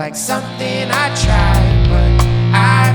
like something I tried, but I.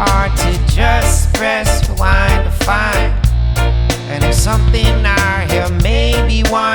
or to just press rewind to find. And if something I hear maybe one.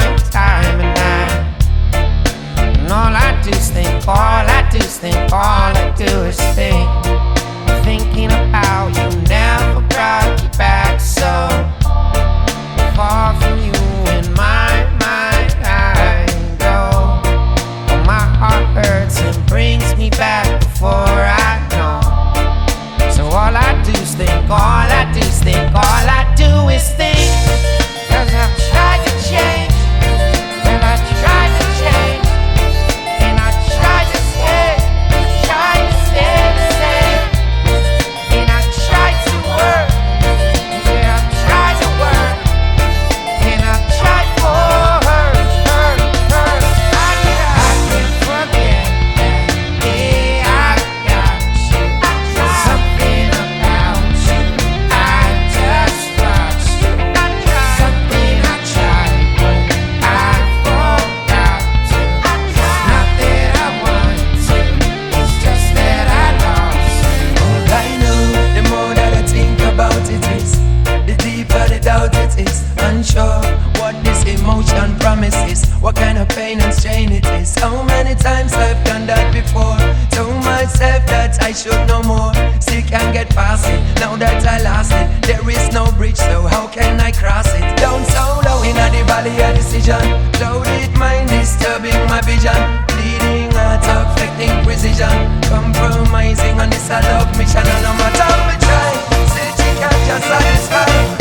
pain and strain it is. How many times I've done that before? Told myself that I should know more. Still can't get past it. Now that I lost it, there is no bridge, so how can I cross it? Down so low in the valley of decision. Clouded mind disturbing my vision. Bleeding out, affecting precision. Compromising on this I love mission, and no matter how I try, still can't just satisfy.